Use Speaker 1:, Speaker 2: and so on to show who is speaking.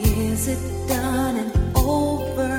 Speaker 1: Is it done and over?